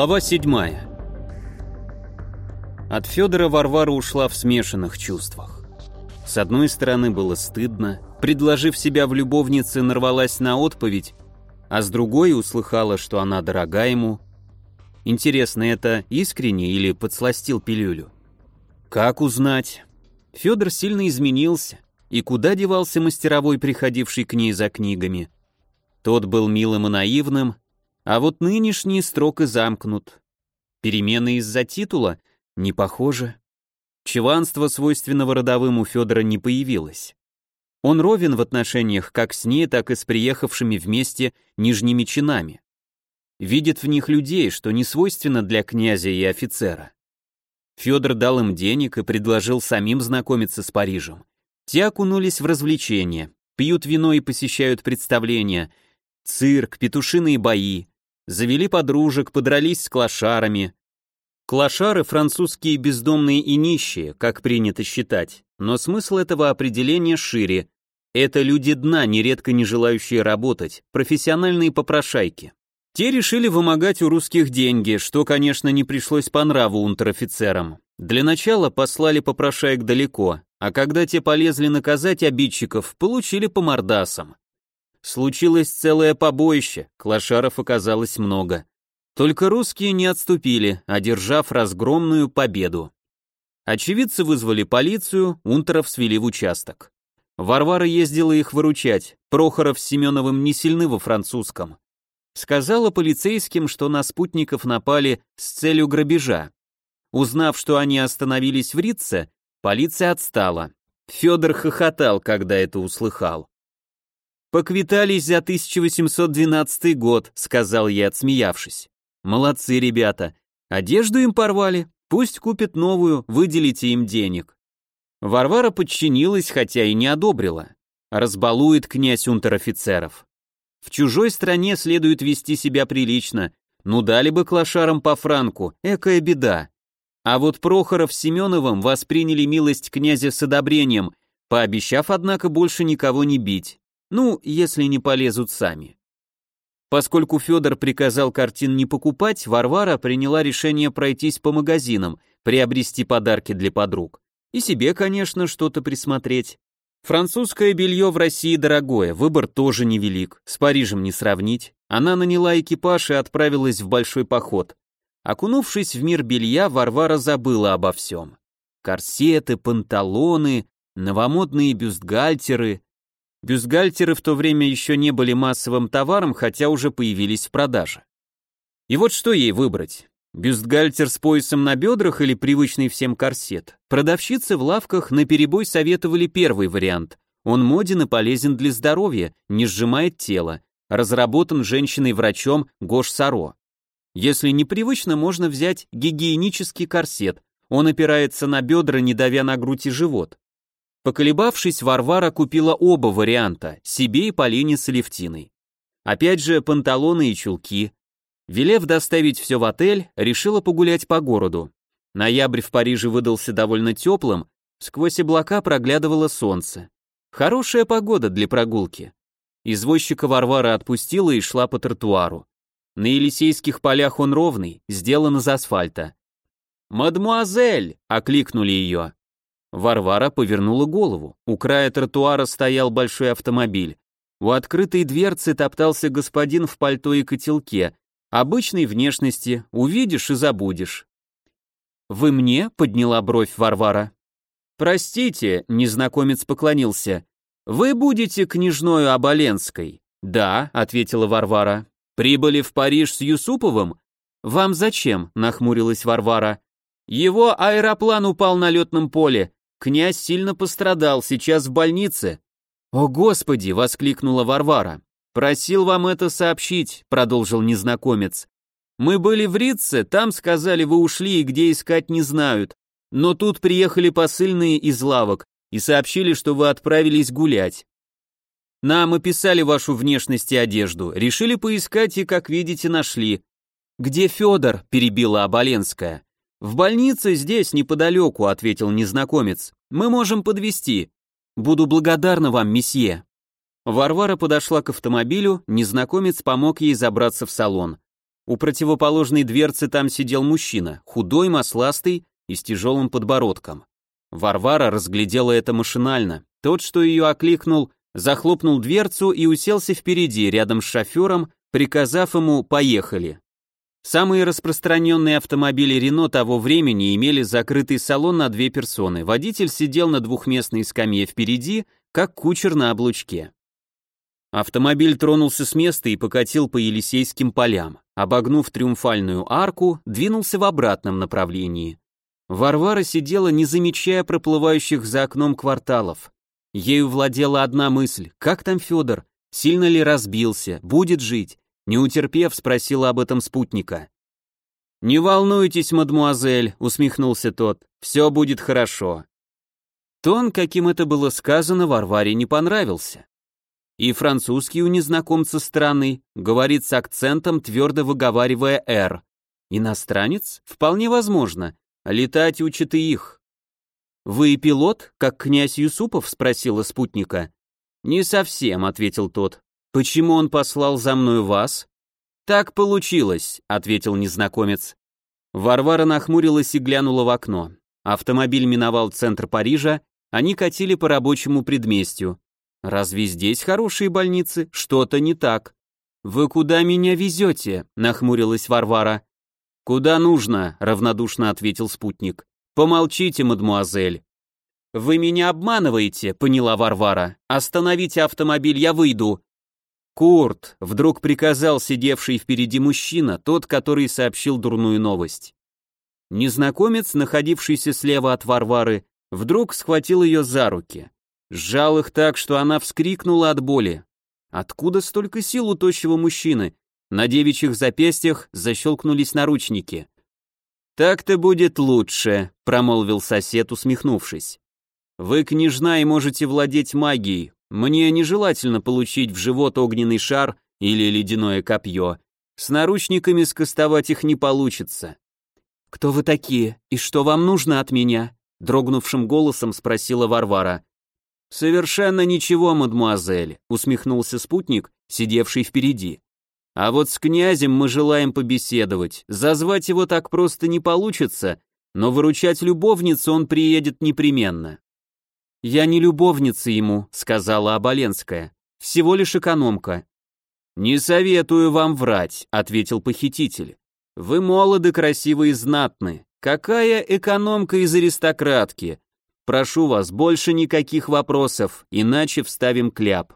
Глава 7. От Федора Варвара ушла в смешанных чувствах. С одной стороны было стыдно, предложив себя в любовнице, нарвалась на отповедь, а с другой услыхала, что она дорога ему. Интересно, это искренне или подсластил пилюлю? Как узнать? Федор сильно изменился, и куда девался мастеровой, приходивший к ней за книгами? Тот был милым и наивным, а вот нынешний строк и замкнут. Перемены из-за титула? Не похоже. Чеванство, свойственного родовым, у Федора не появилось. Он ровен в отношениях как с ней, так и с приехавшими вместе нижними чинами. Видит в них людей, что не свойственно для князя и офицера. Федор дал им денег и предложил самим знакомиться с Парижем. Те окунулись в развлечения, пьют вино и посещают представления, цирк, петушиные бои, завели подружек, подрались с клошарами. Клошары — французские бездомные и нищие, как принято считать, но смысл этого определения шире. Это люди дна, нередко не желающие работать, профессиональные попрошайки. Те решили вымогать у русских деньги, что, конечно, не пришлось по нраву унтер-офицерам. Для начала послали попрошаек далеко, а когда те полезли наказать обидчиков, получили по мордасам. Случилось целое побоище, клошаров оказалось много. Только русские не отступили, одержав разгромную победу. Очевидцы вызвали полицию, унтеров свели в участок. Варвара ездила их выручать, Прохоров с Семеновым не сильны во французском. Сказала полицейским, что на спутников напали с целью грабежа. Узнав, что они остановились в Рице, полиция отстала. Федор хохотал, когда это услыхал. «Поквитались за 1812 год», — сказал я, отсмеявшись. «Молодцы ребята. Одежду им порвали, пусть купят новую, выделите им денег». Варвара подчинилась, хотя и не одобрила. Разбалует князь унтер-офицеров. В чужой стране следует вести себя прилично. Ну дали бы клошарам по франку, экая беда. А вот Прохоров с Семеновым восприняли милость князя с одобрением, пообещав, однако, больше никого не бить. Ну, если не полезут сами. Поскольку Федор приказал картин не покупать, Варвара приняла решение пройтись по магазинам, приобрести подарки для подруг. И себе, конечно, что-то присмотреть. Французское белье в России дорогое, выбор тоже невелик, с Парижем не сравнить. Она наняла экипаж и отправилась в большой поход. Окунувшись в мир белья, Варвара забыла обо всем. Корсеты, панталоны, новомодные бюстгальтеры, Бюстгальтеры в то время еще не были массовым товаром, хотя уже появились в продаже. И вот что ей выбрать? Бюстгальтер с поясом на бедрах или привычный всем корсет? Продавщицы в лавках наперебой советовали первый вариант. Он моден и полезен для здоровья, не сжимает тело. Разработан женщиной-врачом Гош Саро. Если непривычно, можно взять гигиенический корсет. Он опирается на бедра, не давя на грудь и живот. Поколебавшись, Варвара купила оба варианта, себе и Полине с Алевтиной. Опять же, панталоны и чулки. Велев доставить все в отель, решила погулять по городу. Ноябрь в Париже выдался довольно теплым, сквозь облака проглядывало солнце. Хорошая погода для прогулки. Извозчика Варвара отпустила и шла по тротуару. На Елисейских полях он ровный, сделан из асфальта. «Мадмуазель!» — окликнули ее. Варвара повернула голову. У края тротуара стоял большой автомобиль. У открытой дверцы топтался господин в пальто и котелке. Обычной внешности, увидишь и забудешь. «Вы мне?» — подняла бровь Варвара. «Простите», — незнакомец поклонился. «Вы будете княжною Оболенской?» «Да», — ответила Варвара. «Прибыли в Париж с Юсуповым?» «Вам зачем?» — нахмурилась Варвара. «Его аэроплан упал на летном поле. Князь сильно пострадал, сейчас в больнице». «О, Господи!» — воскликнула Варвара. «Просил вам это сообщить», — продолжил незнакомец. «Мы были в Рице, там сказали, вы ушли и где искать не знают. Но тут приехали посыльные из лавок и сообщили, что вы отправились гулять. Нам описали вашу внешность и одежду, решили поискать и, как видите, нашли. «Где Федор?» – перебила Оболенская. «В больнице здесь, неподалеку», — ответил незнакомец. «Мы можем подвести. Буду благодарна вам, месье». Варвара подошла к автомобилю, незнакомец помог ей забраться в салон. У противоположной дверцы там сидел мужчина, худой, масластый и с тяжелым подбородком. Варвара разглядела это машинально. Тот, что ее окликнул, захлопнул дверцу и уселся впереди, рядом с шофером, приказав ему «поехали». Самые распространенные автомобили Рено того времени имели закрытый салон на две персоны. Водитель сидел на двухместной скамье впереди, как кучер на облучке. Автомобиль тронулся с места и покатил по Елисейским полям. Обогнув триумфальную арку, двинулся в обратном направлении. Варвара сидела, не замечая проплывающих за окном кварталов. Ею владела одна мысль, как там Федор, сильно ли разбился, будет жить, не утерпев, спросила об этом спутника. «Не волнуйтесь, мадмуазель», — усмехнулся тот, — «все будет хорошо». Тон, каким это было сказано, Варваре не понравился. И французский у незнакомца странный, говорит с акцентом, твердо выговаривая «р». Иностранец? Вполне возможно. Летать учат и их. «Вы пилот, как князь Юсупов?» — спросила спутника. «Не совсем», — ответил тот. «Почему он послал за мной вас?» «Так получилось», — ответил незнакомец. Варвара нахмурилась и глянула в окно. Автомобиль миновал центр Парижа, они катили по рабочему предместью. «Разве здесь хорошие больницы? Что-то не так». «Вы куда меня везете?» — нахмурилась Варвара. «Куда нужно?» — равнодушно ответил спутник. «Помолчите, мадмуазель». «Вы меня обманываете», — поняла Варвара. «Остановите автомобиль, я выйду». «Курт», — вдруг приказал сидевший впереди мужчина, тот, который сообщил дурную новость. Незнакомец, находившийся слева от Варвары, вдруг схватил ее за руки. Сжал их так, что она вскрикнула от боли. Откуда столько сил у тощего мужчины? На девичьих запястьях защелкнулись наручники. «Так-то будет лучше», — промолвил сосед, усмехнувшись. «Вы княжна и можете владеть магией, мне нежелательно получить в живот огненный шар или ледяное копье. С наручниками скостовать их не получится. «Кто вы такие и что вам нужно от меня?» дрогнувшим голосом спросила Варвара. «Совершенно ничего, мадмуазель», усмехнулся спутник, сидевший впереди. «А вот с князем мы желаем побеседовать. Зазвать его так просто не получится, но выручать любовницу он приедет непременно». «Я не любовница ему», — сказала Оболенская. «Всего лишь экономка». «Не советую вам врать», — ответил похититель. «Вы молоды, красивы и знатны. Какая экономка из аристократки? Прошу вас, больше никаких вопросов, иначе вставим кляп».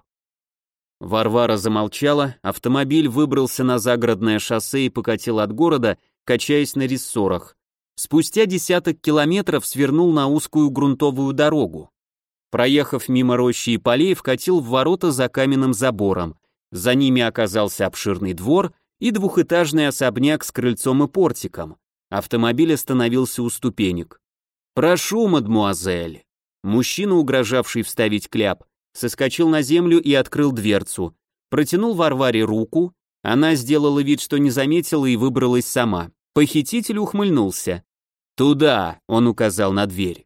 Варвара замолчала, автомобиль выбрался на загородное шоссе и покатил от города, качаясь на рессорах. Спустя десяток километров свернул на узкую грунтовую дорогу. Проехав мимо рощи и полей, вкатил в ворота за каменным забором. За ними оказался обширный двор и двухэтажный особняк с крыльцом и портиком. Автомобиль остановился у ступенек. «Прошу, мадмуазель». Мужчина, угрожавший вставить кляп, соскочил на землю и открыл дверцу. Протянул Варваре руку, она сделала вид, что не заметила и выбралась сама. Похититель ухмыльнулся. «Туда», — он указал на дверь.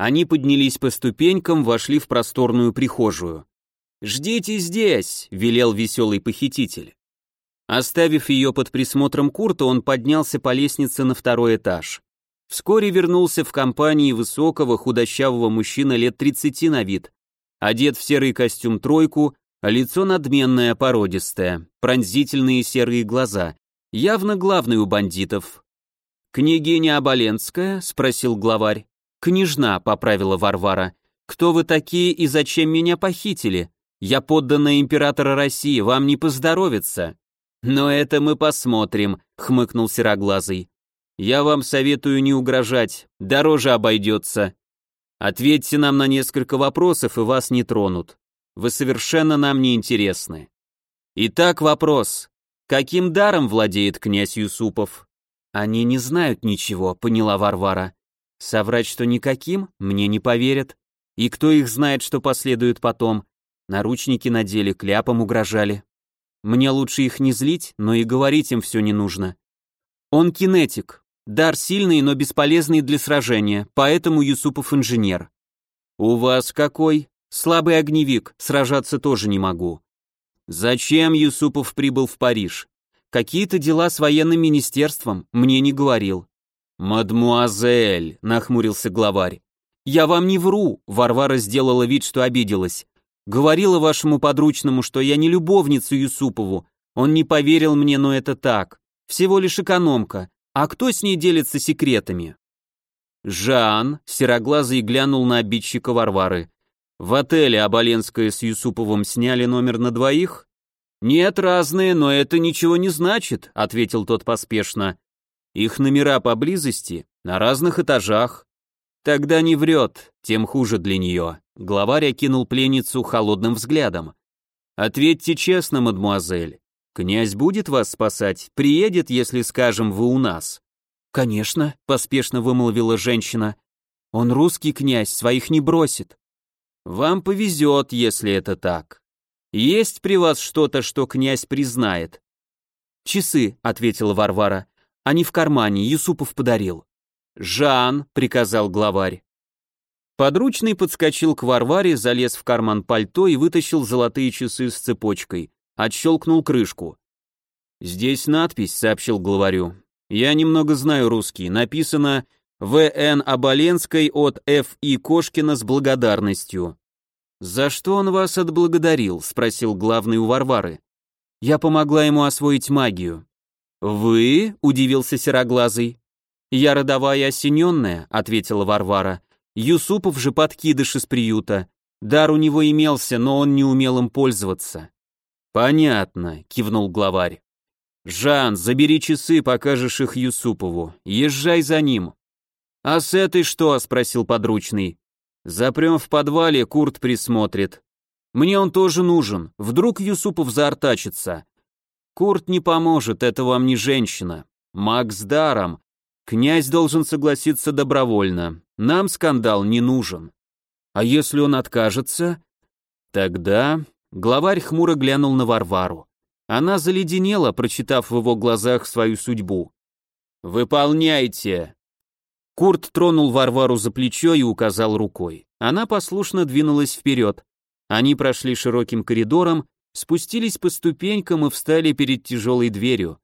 Они поднялись по ступенькам, вошли в просторную прихожую. «Ждите здесь», — велел веселый похититель. Оставив ее под присмотром Курта, он поднялся по лестнице на второй этаж. Вскоре вернулся в компании высокого худощавого мужчины лет 30 на вид, одет в серый костюм тройку, лицо надменное, породистое, пронзительные серые глаза, явно главный у бандитов. «Княгиня Оболенская?» — спросил главарь. «Княжна», — поправила Варвара. «Кто вы такие и зачем меня похитили? Я подданная императора России, вам не поздоровится». «Но это мы посмотрим», — хмыкнул Сероглазый. «Я вам советую не угрожать, дороже обойдется. Ответьте нам на несколько вопросов, и вас не тронут. Вы совершенно нам не интересны. Итак, вопрос. Каким даром владеет князь Юсупов?» «Они не знают ничего», — поняла Варвара. Соврать, что никаким, мне не поверят. И кто их знает, что последует потом? Наручники надели, кляпом угрожали. Мне лучше их не злить, но и говорить им все не нужно. Он кинетик. Дар сильный, но бесполезный для сражения, поэтому Юсупов инженер. У вас какой? Слабый огневик, сражаться тоже не могу. Зачем Юсупов прибыл в Париж? Какие-то дела с военным министерством, мне не говорил. Мадмуазель, нахмурился главарь. Я вам не вру, Варвара сделала вид, что обиделась. Говорила вашему подручному, что я не любовница Юсупову. Он не поверил мне, но это так. Всего лишь экономка. А кто с ней делится секретами? Жан, сероглазый, глянул на обидчика Варвары. В отеле Оболенская с Юсуповым сняли номер на двоих? «Нет, разные, но это ничего не значит», — ответил тот поспешно. «Их номера поблизости, на разных этажах». «Тогда не врет, тем хуже для нее», — главарь окинул пленницу холодным взглядом. «Ответьте честно, мадмуазель. Князь будет вас спасать, приедет, если скажем, вы у нас». «Конечно», — поспешно вымолвила женщина. «Он русский князь, своих не бросит». «Вам повезет, если это так». Есть при вас что-то, что князь признает?» «Часы», — ответила Варвара. «Они в кармане, Юсупов подарил». «Жан», — приказал главарь. Подручный подскочил к Варваре, залез в карман пальто и вытащил золотые часы с цепочкой. Отщелкнул крышку. «Здесь надпись», — сообщил главарю. «Я немного знаю русский. Написано «В.Н. Оболенской от Ф.И. Кошкина с благодарностью». «За что он вас отблагодарил?» — спросил главный у Варвары. «Я помогла ему освоить магию». «Вы?» — удивился Сероглазый. «Я родовая осененная», — ответила Варвара. «Юсупов же подкидыш из приюта. Дар у него имелся, но он не умел им пользоваться». «Понятно», — кивнул главарь. «Жан, забери часы, покажешь их Юсупову. Езжай за ним». «А с этой что?» — спросил подручный. Запрем в подвале, Курт присмотрит. Мне он тоже нужен, вдруг Юсупов заортачится. Курт не поможет, это вам не женщина. Макс даром. Князь должен согласиться добровольно. Нам скандал не нужен. А если он откажется? Тогда... Главарь хмуро глянул на Варвару. Она заледенела, прочитав в его глазах свою судьбу. «Выполняйте!» Курт тронул Варвару за плечо и указал рукой. Она послушно двинулась вперед. Они прошли широким коридором, спустились по ступенькам и встали перед тяжелой дверью.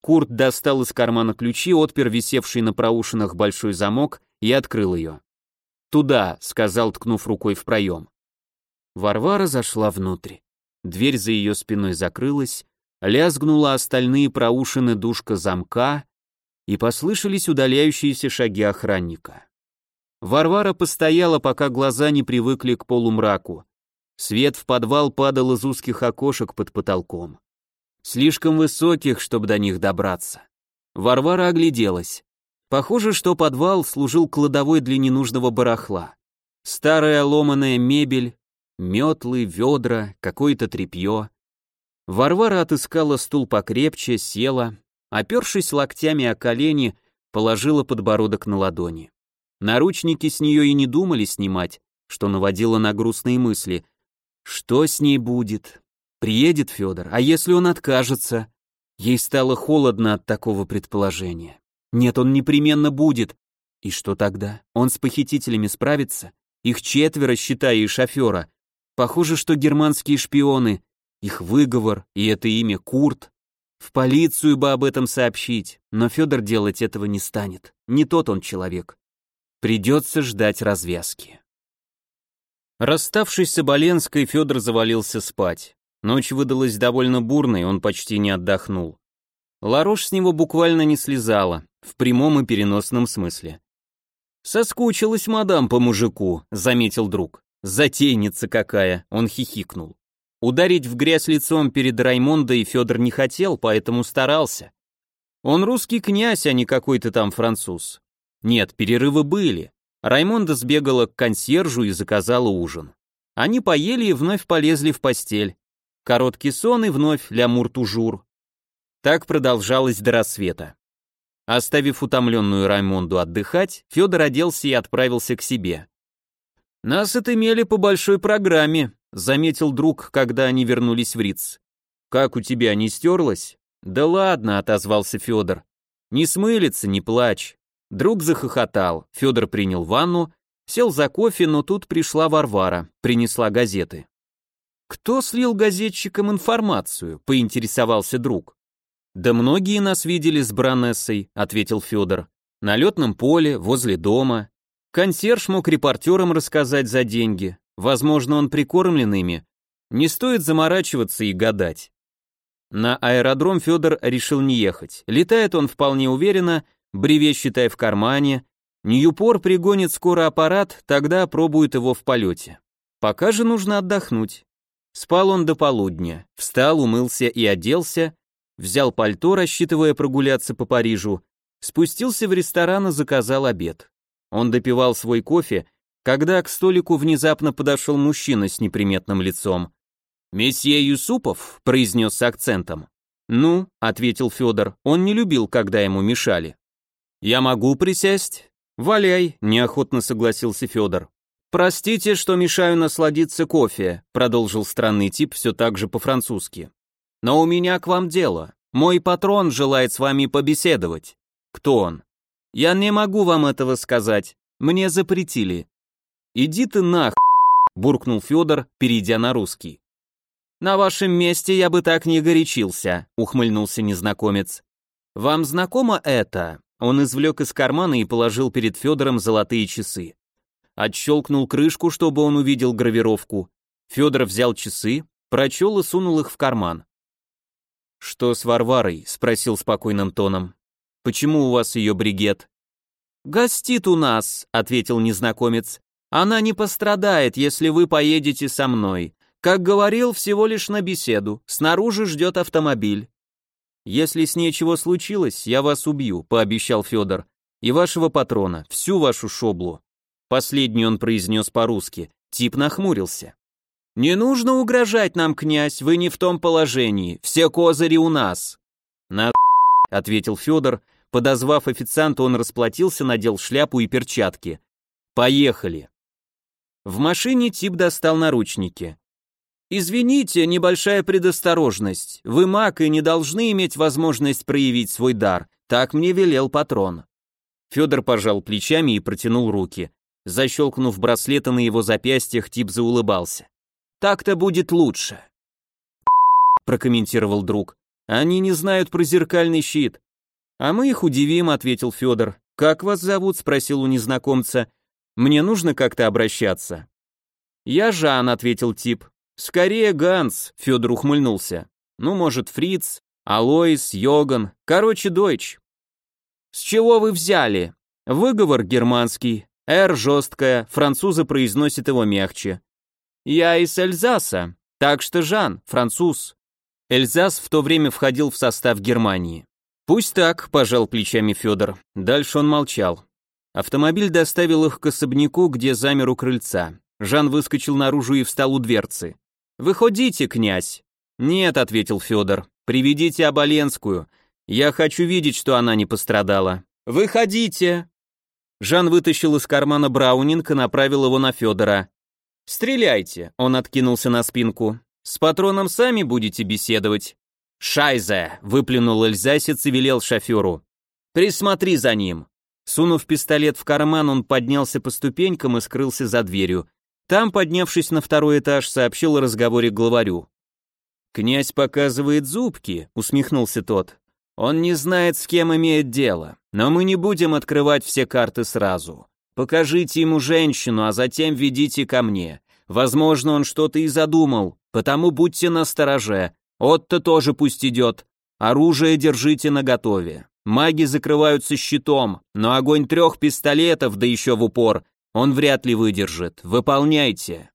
Курт достал из кармана ключи, отпер висевший на проушинах большой замок и открыл ее. «Туда», — сказал, ткнув рукой в проем. Варвара зашла внутрь. Дверь за ее спиной закрылась, лязгнула остальные проушины душка замка, и послышались удаляющиеся шаги охранника. Варвара постояла, пока глаза не привыкли к полумраку. Свет в подвал падал из узких окошек под потолком. Слишком высоких, чтобы до них добраться. Варвара огляделась. Похоже, что подвал служил кладовой для ненужного барахла. Старая ломаная мебель, метлы, ведра, какое-то тряпье. Варвара отыскала стул покрепче, села, Опершись локтями о колени, положила подбородок на ладони. Наручники с нее и не думали снимать, что наводило на грустные мысли. Что с ней будет? Приедет Федор, а если он откажется? Ей стало холодно от такого предположения. Нет, он непременно будет. И что тогда? Он с похитителями справится? Их четверо, считая и шофера. Похоже, что германские шпионы. Их выговор, и это имя Курт. В полицию бы об этом сообщить, но Федор делать этого не станет. Не тот он человек. Придется ждать развязки. Расставшись с Оболенской, Федор завалился спать. Ночь выдалась довольно бурной, он почти не отдохнул. Ларош с него буквально не слезала, в прямом и переносном смысле. «Соскучилась мадам по мужику», — заметил друг. «Затейница какая», — он хихикнул. Ударить в грязь лицом перед Раймондой Федор не хотел, поэтому старался. Он русский князь, а не какой-то там француз. Нет, перерывы были. Раймонда сбегала к консьержу и заказала ужин. Они поели и вновь полезли в постель. Короткий сон и вновь лямур-тужур. Так продолжалось до рассвета. Оставив утомленную Раймонду отдыхать, Федор оделся и отправился к себе. «Нас отымели по большой программе», заметил друг, когда они вернулись в Риц. «Как у тебя, не стерлось?» «Да ладно», — отозвался Федор. «Не смылится, не плачь». Друг захохотал, Федор принял ванну, сел за кофе, но тут пришла Варвара, принесла газеты. «Кто слил газетчикам информацию?» — поинтересовался друг. Да многие нас видели с баронессой, ответил Федор. На летном поле, возле дома. Консьерж мог репортерам рассказать за деньги. Возможно, он прикормлен ими. Не стоит заморачиваться и гадать. На аэродром Федор решил не ехать. Летает он вполне уверенно, бреве считай в кармане. Ньюпор пригонит скоро аппарат, тогда пробует его в полете. Пока же нужно отдохнуть. Спал он до полудня, встал, умылся и оделся, взял пальто, рассчитывая прогуляться по Парижу, спустился в ресторан и заказал обед. Он допивал свой кофе, когда к столику внезапно подошел мужчина с неприметным лицом. «Месье Юсупов», — произнес с акцентом. «Ну», — ответил Федор, — он не любил, когда ему мешали. «Я могу присесть?» «Валяй», — неохотно согласился Федор. «Простите, что мешаю насладиться кофе», — продолжил странный тип все так же по-французски. «Но у меня к вам дело. Мой патрон желает с вами побеседовать». «Кто он?» «Я не могу вам этого сказать. Мне запретили». «Иди ты нах», — буркнул Федор, перейдя на русский. «На вашем месте я бы так не горячился», — ухмыльнулся незнакомец. «Вам знакомо это?» Он извлек из кармана и положил перед Федором золотые часы. Отщелкнул крышку, чтобы он увидел гравировку. Федор взял часы, прочел и сунул их в карман. «Что с Варварой?» — спросил спокойным тоном. «Почему у вас ее бригет?» «Гостит у нас», — ответил незнакомец. «Она не пострадает, если вы поедете со мной. Как говорил, всего лишь на беседу. Снаружи ждет автомобиль. Если с ней чего случилось, я вас убью, пообещал Федор. И вашего патрона, всю вашу шоблу. Последний он произнес по-русски. Тип нахмурился. «Не нужно угрожать нам, князь, вы не в том положении, все козыри у нас». «На ответил Федор, подозвав официанта, он расплатился, надел шляпу и перчатки. «Поехали». В машине тип достал наручники. Извините, небольшая предосторожность. Вы маг и не должны иметь возможность проявить свой дар. Так мне велел патрон. Федор пожал плечами и протянул руки. Защелкнув браслеты на его запястьях, тип заулыбался. Так-то будет лучше. прокомментировал друг. Они не знают про зеркальный щит. А мы их удивим, ответил Федор. Как вас зовут? спросил у незнакомца. Мне нужно как-то обращаться. Я Жан, ответил тип. «Скорее Ганс», — Федор ухмыльнулся. «Ну, может, Фриц, Алоис, Йоган, короче, Дойч». «С чего вы взяли?» «Выговор германский, «Р» жесткая, французы произносят его мягче. «Я из Эльзаса, так что Жан, француз». Эльзас в то время входил в состав Германии. «Пусть так», — пожал плечами Федор. Дальше он молчал. Автомобиль доставил их к особняку, где замер у крыльца. Жан выскочил наружу и встал у дверцы. «Выходите, князь!» «Нет», — ответил Федор, — «приведите Оболенскую. Я хочу видеть, что она не пострадала». «Выходите!» Жан вытащил из кармана Браунинг и направил его на Федора. «Стреляйте!» — он откинулся на спинку. «С патроном сами будете беседовать». «Шайзе!» — выплюнул эльзасец и велел шоферу. «Присмотри за ним». Сунув пистолет в карман, он поднялся по ступенькам и скрылся за дверью. Там, поднявшись на второй этаж, сообщил о разговоре главарю. «Князь показывает зубки», — усмехнулся тот. «Он не знает, с кем имеет дело, но мы не будем открывать все карты сразу. Покажите ему женщину, а затем ведите ко мне. Возможно, он что-то и задумал, потому будьте настороже. Отто тоже пусть идет. Оружие держите наготове. Маги закрываются щитом, но огонь трех пистолетов, да еще в упор, он вряд ли выдержит. Выполняйте.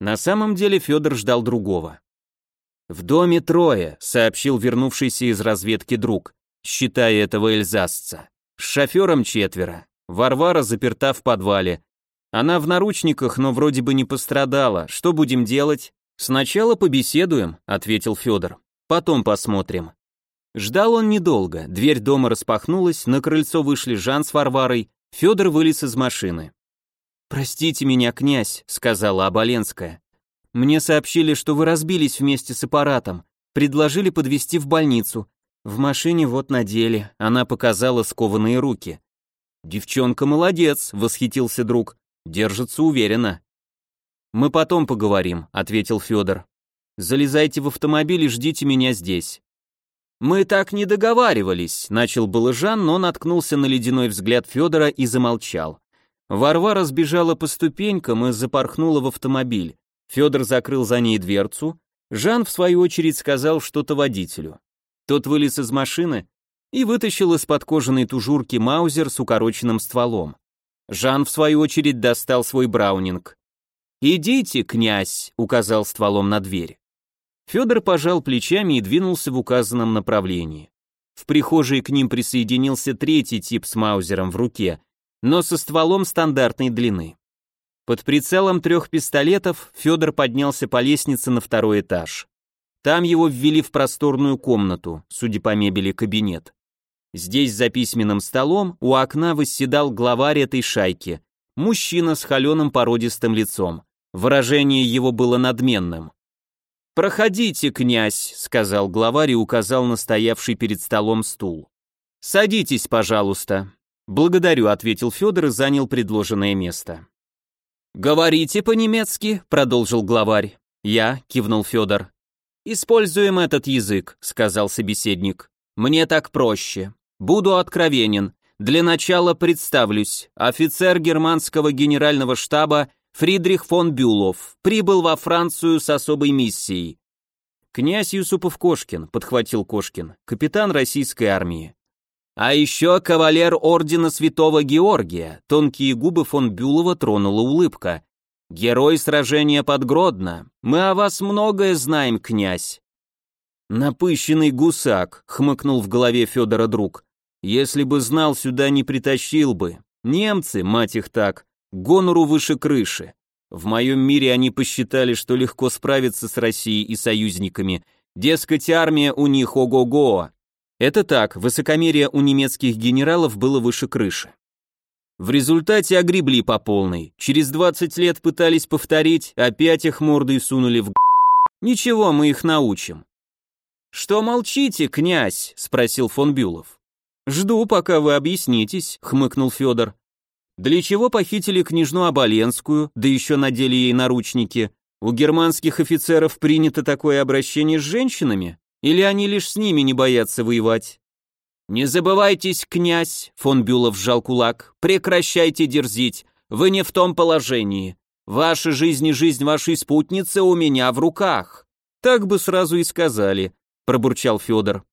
На самом деле Федор ждал другого. В доме трое, сообщил вернувшийся из разведки друг, считая этого эльзасца. С шофером четверо. Варвара заперта в подвале. Она в наручниках, но вроде бы не пострадала. Что будем делать? Сначала побеседуем, ответил Федор. Потом посмотрим. Ждал он недолго. Дверь дома распахнулась, на крыльцо вышли Жан с Варварой. Федор вылез из машины. «Простите меня, князь», — сказала Оболенская. «Мне сообщили, что вы разбились вместе с аппаратом, предложили подвезти в больницу. В машине вот на деле», — она показала скованные руки. «Девчонка молодец», — восхитился друг, — «держится уверенно». «Мы потом поговорим», — ответил Федор. «Залезайте в автомобиль и ждите меня здесь». Мы так не договаривались, начал было но наткнулся на ледяной взгляд Федора и замолчал. Варвара сбежала по ступенькам и запорхнула в автомобиль. Федор закрыл за ней дверцу. Жан, в свою очередь, сказал что-то водителю. Тот вылез из машины и вытащил из-под кожаной тужурки маузер с укороченным стволом. Жан, в свою очередь, достал свой браунинг. «Идите, князь», — указал стволом на дверь. Федор пожал плечами и двинулся в указанном направлении. В прихожей к ним присоединился третий тип с маузером в руке, но со стволом стандартной длины. Под прицелом трех пистолетов Федор поднялся по лестнице на второй этаж. Там его ввели в просторную комнату, судя по мебели, кабинет. Здесь за письменным столом у окна восседал главарь этой шайки, мужчина с холеным породистым лицом. Выражение его было надменным. «Проходите, князь», — сказал главарь и указал на стоявший перед столом стул. «Садитесь, пожалуйста». «Благодарю», — ответил Федор и занял предложенное место. «Говорите по-немецки», — продолжил главарь. «Я», — кивнул Федор. «Используем этот язык», — сказал собеседник. «Мне так проще. Буду откровенен. Для начала представлюсь. Офицер германского генерального штаба Фридрих фон Бюлов прибыл во Францию с особой миссией. Князь Юсупов Кошкин, подхватил Кошкин, капитан российской армии. А еще кавалер ордена Святого Георгия. Тонкие губы фон Бюлова тронула улыбка. Герой сражения под Гродно. Мы о вас многое знаем, князь. Напыщенный гусак, хмыкнул в голове Федора друг. Если бы знал, сюда не притащил бы. Немцы, мать их так, гонору выше крыши. В моем мире они посчитали, что легко справиться с Россией и союзниками. Дескать, армия у них ого-го. Это так, высокомерие у немецких генералов было выше крыши. В результате огребли по полной. Через 20 лет пытались повторить, опять их мордой сунули в Ничего, мы их научим. «Что молчите, князь?» — спросил фон Бюлов. «Жду, пока вы объяснитесь», — хмыкнул Федор. «Для чего похитили княжну Оболенскую, да еще надели ей наручники? У германских офицеров принято такое обращение с женщинами? Или они лишь с ними не боятся воевать?» «Не забывайтесь, князь», — фон Бюлов сжал кулак, — «прекращайте дерзить, вы не в том положении. Ваша жизнь и жизнь вашей спутницы у меня в руках». «Так бы сразу и сказали», — пробурчал Федор.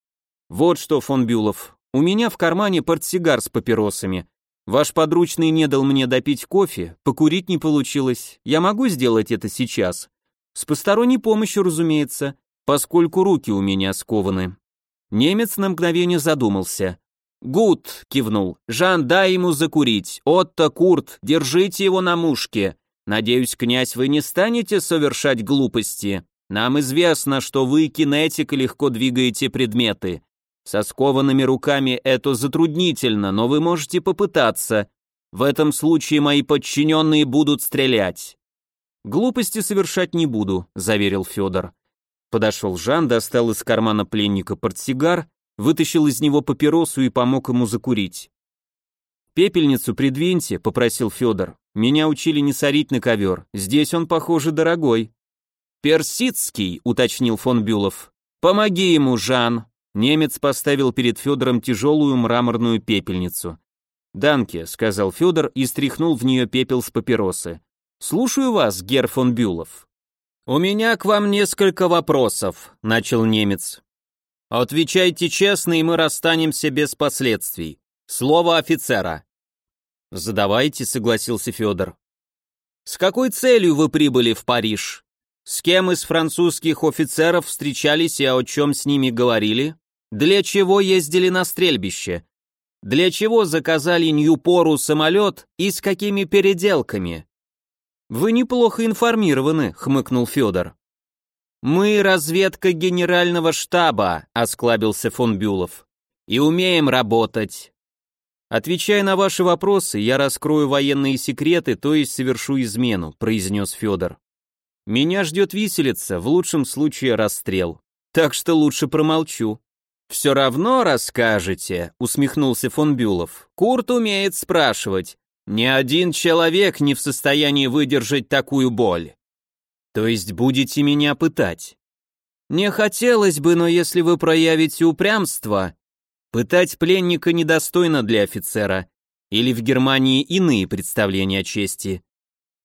«Вот что, фон Бюлов, у меня в кармане портсигар с папиросами. Ваш подручный не дал мне допить кофе, покурить не получилось. Я могу сделать это сейчас? С посторонней помощью, разумеется, поскольку руки у меня скованы. Немец на мгновение задумался. «Гуд!» — кивнул. «Жан, дай ему закурить. Отто, Курт, держите его на мушке. Надеюсь, князь, вы не станете совершать глупости. Нам известно, что вы, кинетик, легко двигаете предметы. Со скованными руками это затруднительно, но вы можете попытаться. В этом случае мои подчиненные будут стрелять. Глупости совершать не буду, заверил Федор. Подошел Жан, достал из кармана пленника портсигар, вытащил из него папиросу и помог ему закурить. «Пепельницу придвиньте», — попросил Федор. «Меня учили не сорить на ковер. Здесь он, похоже, дорогой». «Персидский», — уточнил фон Бюлов. «Помоги ему, Жан», Немец поставил перед Федором тяжелую мраморную пепельницу. «Данке», — сказал Федор и стряхнул в нее пепел с папиросы. «Слушаю вас, Гер фон Бюлов». «У меня к вам несколько вопросов», — начал немец. «Отвечайте честно, и мы расстанемся без последствий. Слово офицера». «Задавайте», — согласился Федор. «С какой целью вы прибыли в Париж? С кем из французских офицеров встречались и о чем с ними говорили?» Для чего ездили на стрельбище? Для чего заказали Ньюпору самолет и с какими переделками? Вы неплохо информированы, хмыкнул Федор. Мы разведка генерального штаба, осклабился фон Бюлов. И умеем работать. Отвечая на ваши вопросы, я раскрою военные секреты, то есть совершу измену, произнес Федор. Меня ждет виселица, в лучшем случае расстрел. Так что лучше промолчу. «Все равно расскажете», — усмехнулся фон Бюлов. «Курт умеет спрашивать. Ни один человек не в состоянии выдержать такую боль». «То есть будете меня пытать?» «Не хотелось бы, но если вы проявите упрямство...» «Пытать пленника недостойно для офицера. Или в Германии иные представления о чести».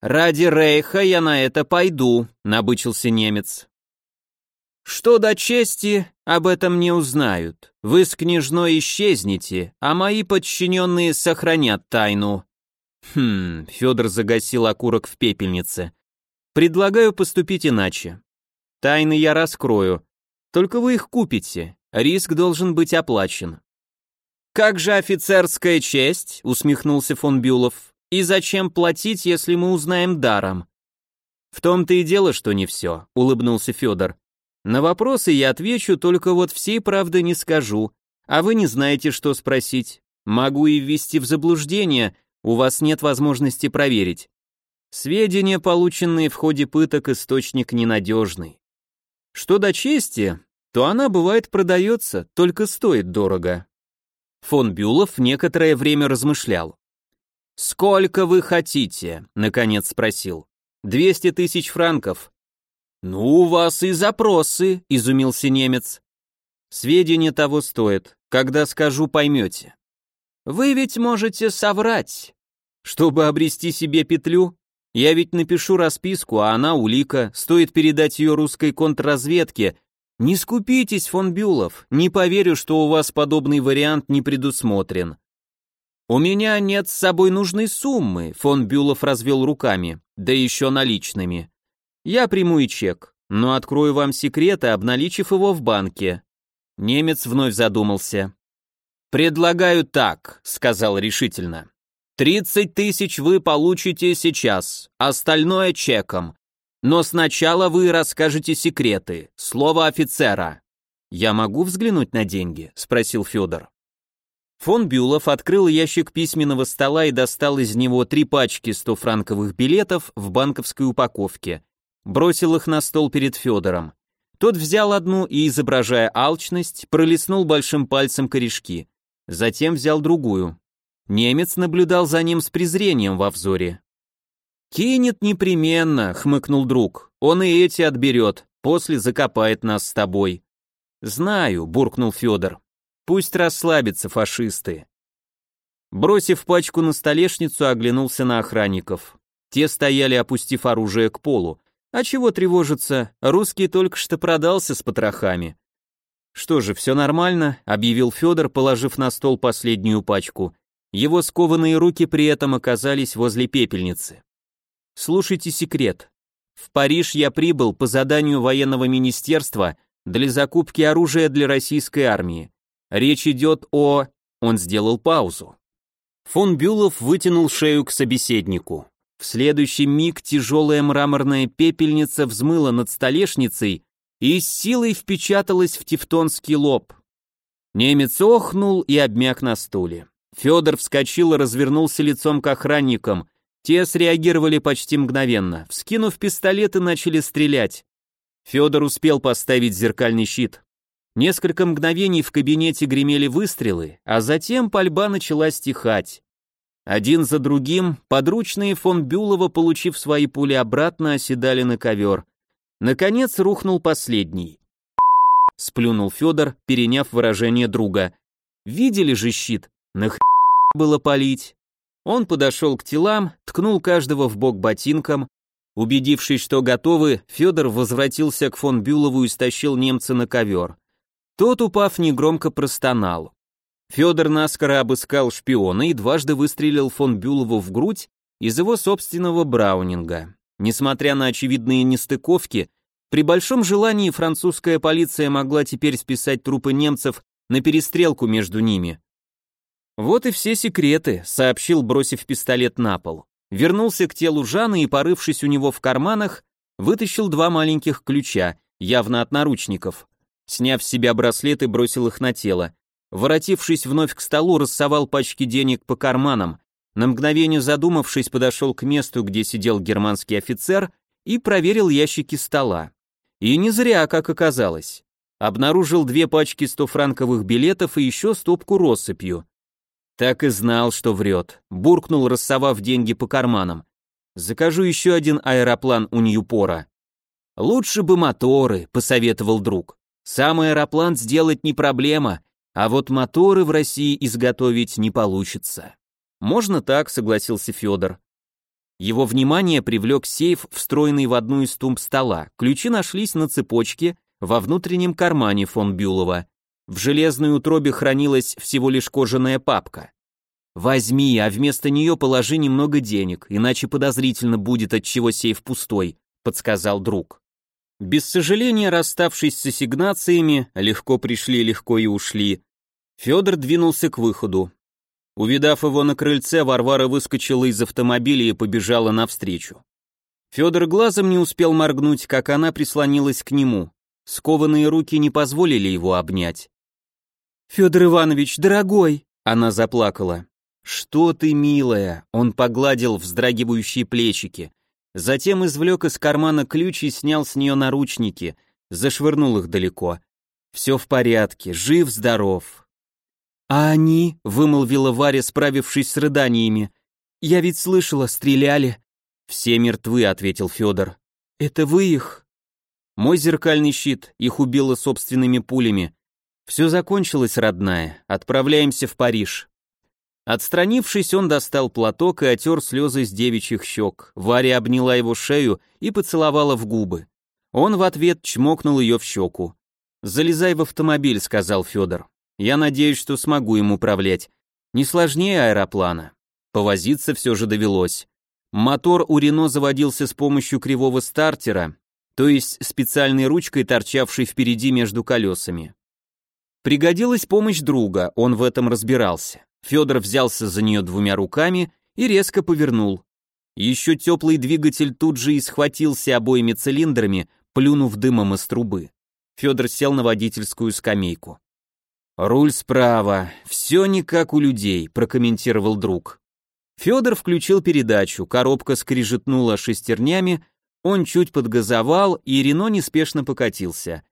«Ради Рейха я на это пойду», — набычился немец. «Что до чести, об этом не узнают. Вы с княжной исчезнете, а мои подчиненные сохранят тайну». Хм, Федор загасил окурок в пепельнице. Предлагаю поступить иначе. Тайны я раскрою. Только вы их купите. Риск должен быть оплачен. Как же офицерская честь, усмехнулся фон Бюлов. И зачем платить, если мы узнаем даром? В том-то и дело, что не все, улыбнулся Федор. На вопросы я отвечу, только вот всей правды не скажу, а вы не знаете, что спросить. Могу и ввести в заблуждение, у вас нет возможности проверить. Сведения, полученные в ходе пыток, источник ненадежный. Что до чести, то она бывает продается, только стоит дорого. Фон Бюлов некоторое время размышлял. «Сколько вы хотите?» — наконец спросил. «Двести тысяч франков». «Ну, у вас и запросы», — изумился немец. «Сведения того стоят. Когда скажу, поймете». «Вы ведь можете соврать». «Чтобы обрести себе петлю, я ведь напишу расписку, а она улика, стоит передать ее русской контрразведке. Не скупитесь, фон Бюлов, не поверю, что у вас подобный вариант не предусмотрен. У меня нет с собой нужной суммы, фон Бюлов развел руками, да еще наличными. Я приму и чек, но открою вам секреты, обналичив его в банке. Немец вновь задумался. «Предлагаю так», — сказал решительно. Тридцать тысяч вы получите сейчас, остальное чеком. Но сначала вы расскажете секреты, слово офицера. Я могу взглянуть на деньги? спросил Федор. Фон Бюлов открыл ящик письменного стола и достал из него три пачки 100-франковых билетов в банковской упаковке. Бросил их на стол перед Федором. Тот взял одну и, изображая алчность, пролистнул большим пальцем корешки. Затем взял другую. Немец наблюдал за ним с презрением во взоре. «Кинет непременно», — хмыкнул друг. «Он и эти отберет, после закопает нас с тобой». «Знаю», — буркнул Федор. «Пусть расслабятся фашисты». Бросив пачку на столешницу, оглянулся на охранников. Те стояли, опустив оружие к полу. А чего тревожиться, русский только что продался с потрохами. «Что же, все нормально», — объявил Федор, положив на стол последнюю пачку. Его скованные руки при этом оказались возле пепельницы. Слушайте секрет. В Париж я прибыл по заданию военного министерства для закупки оружия для российской армии. Речь идет о... Он сделал паузу. Фон Бюлов вытянул шею к собеседнику. В следующий миг тяжелая мраморная пепельница взмыла над столешницей и с силой впечаталась в тевтонский лоб. Немец охнул и обмяк на стуле. Федор вскочил и развернулся лицом к охранникам. Те среагировали почти мгновенно. Вскинув пистолеты, начали стрелять. Федор успел поставить зеркальный щит. Несколько мгновений в кабинете гремели выстрелы, а затем пальба начала стихать. Один за другим подручные фон Бюлова, получив свои пули обратно, оседали на ковер. Наконец рухнул последний. Сплюнул Федор, переняв выражение друга. Видели же щит? Нах было палить. Он подошел к телам, ткнул каждого в бок ботинком. Убедившись, что готовы, Федор возвратился к фон Бюлову и стащил немца на ковер. Тот, упав, негромко простонал. Федор наскоро обыскал шпиона и дважды выстрелил фон Бюлову в грудь из его собственного браунинга. Несмотря на очевидные нестыковки, при большом желании французская полиция могла теперь списать трупы немцев на перестрелку между ними. «Вот и все секреты», — сообщил, бросив пистолет на пол. Вернулся к телу Жана и, порывшись у него в карманах, вытащил два маленьких ключа, явно от наручников. Сняв с себя браслеты, бросил их на тело. Воротившись вновь к столу, рассовал пачки денег по карманам. На мгновение задумавшись, подошел к месту, где сидел германский офицер, и проверил ящики стола. И не зря, как оказалось. Обнаружил две пачки 100-франковых билетов и еще стопку россыпью. Так и знал, что врет. Буркнул, рассовав деньги по карманам. Закажу еще один аэроплан у Ньюпора. «Лучше бы моторы», — посоветовал друг. «Сам аэроплан сделать не проблема, а вот моторы в России изготовить не получится». «Можно так», — согласился Федор. Его внимание привлек сейф, встроенный в одну из тумб стола. Ключи нашлись на цепочке во внутреннем кармане фон Бюлова. В железной утробе хранилась всего лишь кожаная папка. «Возьми, а вместо нее положи немного денег, иначе подозрительно будет, от чего сейф пустой», — подсказал друг. Без сожаления, расставшись с ассигнациями, легко пришли, легко и ушли, Федор двинулся к выходу. Увидав его на крыльце, Варвара выскочила из автомобиля и побежала навстречу. Федор глазом не успел моргнуть, как она прислонилась к нему. Скованные руки не позволили его обнять. «Федор Иванович, дорогой!» Она заплакала. «Что ты, милая?» Он погладил вздрагивающие плечики. Затем извлек из кармана ключ и снял с нее наручники, зашвырнул их далеко. «Все в порядке, жив-здоров». «А они?» — вымолвила Варя, справившись с рыданиями. «Я ведь слышала, стреляли». «Все мертвы», — ответил Федор. «Это вы их?» «Мой зеркальный щит, их убило собственными пулями. Все закончилось, родная, отправляемся в Париж». Отстранившись, он достал платок и отер слезы с девичьих щек. Варя обняла его шею и поцеловала в губы. Он в ответ чмокнул ее в щеку. «Залезай в автомобиль», — сказал Федор. «Я надеюсь, что смогу им управлять. Не сложнее аэроплана». Повозиться все же довелось. Мотор у Рено заводился с помощью кривого стартера, то есть специальной ручкой, торчавшей впереди между колесами. Пригодилась помощь друга, он в этом разбирался. Федор взялся за нее двумя руками и резко повернул. Еще теплый двигатель тут же и схватился обоими цилиндрами, плюнув дымом из трубы. Федор сел на водительскую скамейку. «Руль справа, все не как у людей», — прокомментировал друг. Федор включил передачу, коробка скрижетнула шестернями, он чуть подгазовал, и Рено неспешно покатился.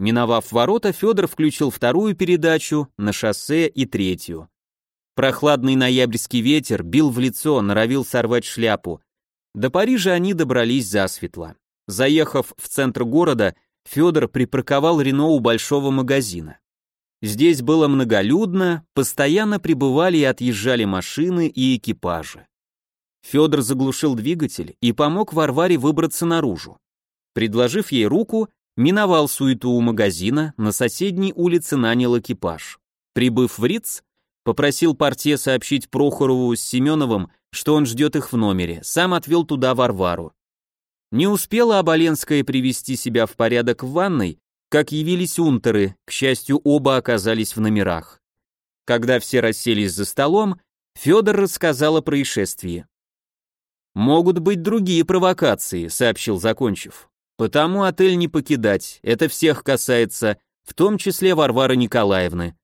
Миновав ворота, Федор включил вторую передачу, на шоссе и третью. Прохладный ноябрьский ветер бил в лицо, норовил сорвать шляпу. До Парижа они добрались засветло. Заехав в центр города, Федор припарковал Рено у большого магазина. Здесь было многолюдно, постоянно прибывали и отъезжали машины и экипажи. Федор заглушил двигатель и помог Варваре выбраться наружу. Предложив ей руку, миновал суету у магазина, на соседней улице нанял экипаж. Прибыв в Риц, Попросил портье сообщить Прохорову с Семеновым, что он ждет их в номере, сам отвел туда Варвару. Не успела Оболенская привести себя в порядок в ванной, как явились унтеры, к счастью, оба оказались в номерах. Когда все расселись за столом, Федор рассказал о происшествии. «Могут быть другие провокации», — сообщил закончив. «Потому отель не покидать, это всех касается, в том числе Варвары Николаевны.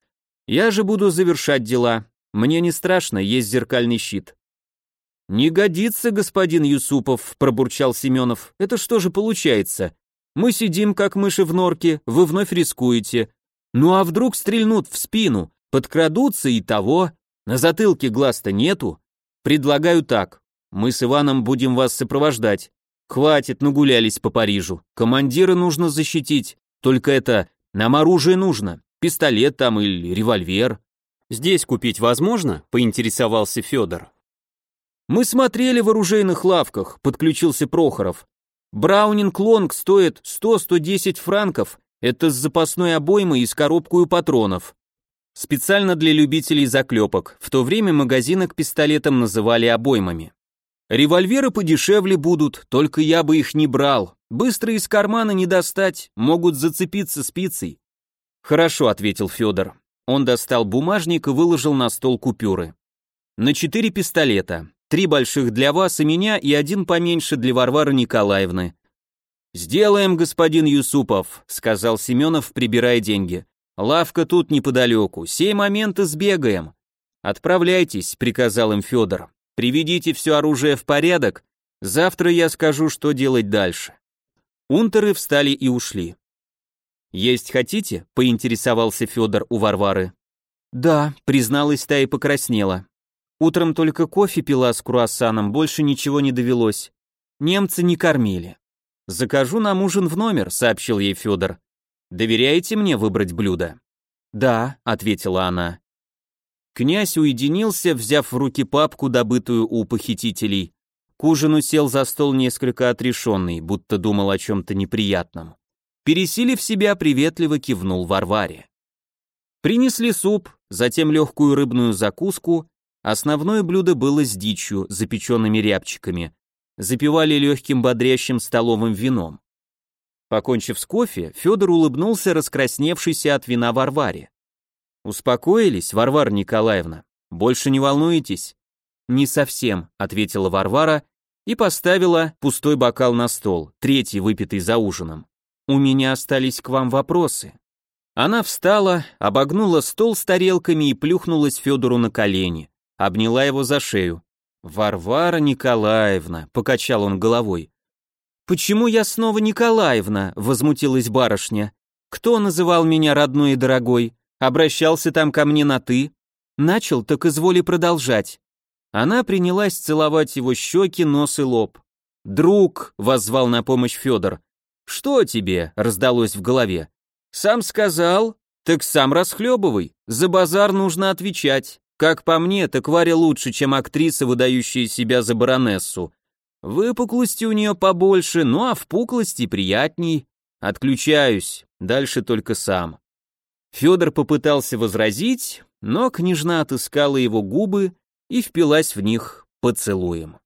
Я же буду завершать дела. Мне не страшно, есть зеркальный щит. Не годится, господин Юсупов, пробурчал Семенов. Это что же получается? Мы сидим как мыши в норке, вы вновь рискуете. Ну а вдруг стрельнут в спину, подкрадутся и того. На затылке глаз-то нету. Предлагаю так. Мы с Иваном будем вас сопровождать. Хватит, нагулялись по Парижу. Командира нужно защитить. Только это, нам оружие нужно. Пистолет там или револьвер. Здесь купить возможно? Поинтересовался Федор. Мы смотрели в оружейных лавках, подключился Прохоров. Браунинг Лонг стоит 100-110 франков. Это с запасной обоймой и с коробкой патронов. Специально для любителей заклепок. В то время магазины к пистолетам называли обоймами. Револьверы подешевле будут, только я бы их не брал. Быстро из кармана не достать, могут зацепиться спицей. «Хорошо», — ответил Федор. Он достал бумажник и выложил на стол купюры. «На четыре пистолета. Три больших для вас и меня и один поменьше для Варвары Николаевны». «Сделаем, господин Юсупов», — сказал Семенов, прибирая деньги. «Лавка тут неподалеку. Сей момент и сбегаем». «Отправляйтесь», — приказал им Федор. «Приведите все оружие в порядок. Завтра я скажу, что делать дальше». Унтеры встали и ушли. «Есть хотите?» — поинтересовался Федор у Варвары. «Да», — призналась та и покраснела. «Утром только кофе пила с круассаном, больше ничего не довелось. Немцы не кормили». «Закажу нам ужин в номер», — сообщил ей Федор. «Доверяете мне выбрать блюдо?» «Да», — ответила она. Князь уединился, взяв в руки папку, добытую у похитителей. К ужину сел за стол несколько отрешенный, будто думал о чем-то неприятном. Пересилив себя, приветливо кивнул Варваре. Принесли суп, затем легкую рыбную закуску, основное блюдо было с дичью, запеченными рябчиками, запивали легким бодрящим столовым вином. Покончив с кофе, Федор улыбнулся раскрасневшийся от вина Варваре. «Успокоились, Варвара Николаевна? Больше не волнуетесь?» «Не совсем», — ответила Варвара и поставила пустой бокал на стол, третий выпитый за ужином. «У меня остались к вам вопросы». Она встала, обогнула стол с тарелками и плюхнулась Федору на колени, обняла его за шею. «Варвара Николаевна», — покачал он головой. «Почему я снова Николаевна?» — возмутилась барышня. «Кто называл меня родной и дорогой? Обращался там ко мне на «ты»?» Начал, так изволи продолжать. Она принялась целовать его щеки, нос и лоб. «Друг!» — воззвал на помощь Федор. «Что тебе?» — раздалось в голове. «Сам сказал? Так сам расхлебывай. За базар нужно отвечать. Как по мне, так Варя лучше, чем актриса, выдающая себя за баронессу. Выпуклости у нее побольше, ну а впуклости приятней. Отключаюсь, дальше только сам. Федор попытался возразить, но княжна отыскала его губы и впилась в них поцелуем.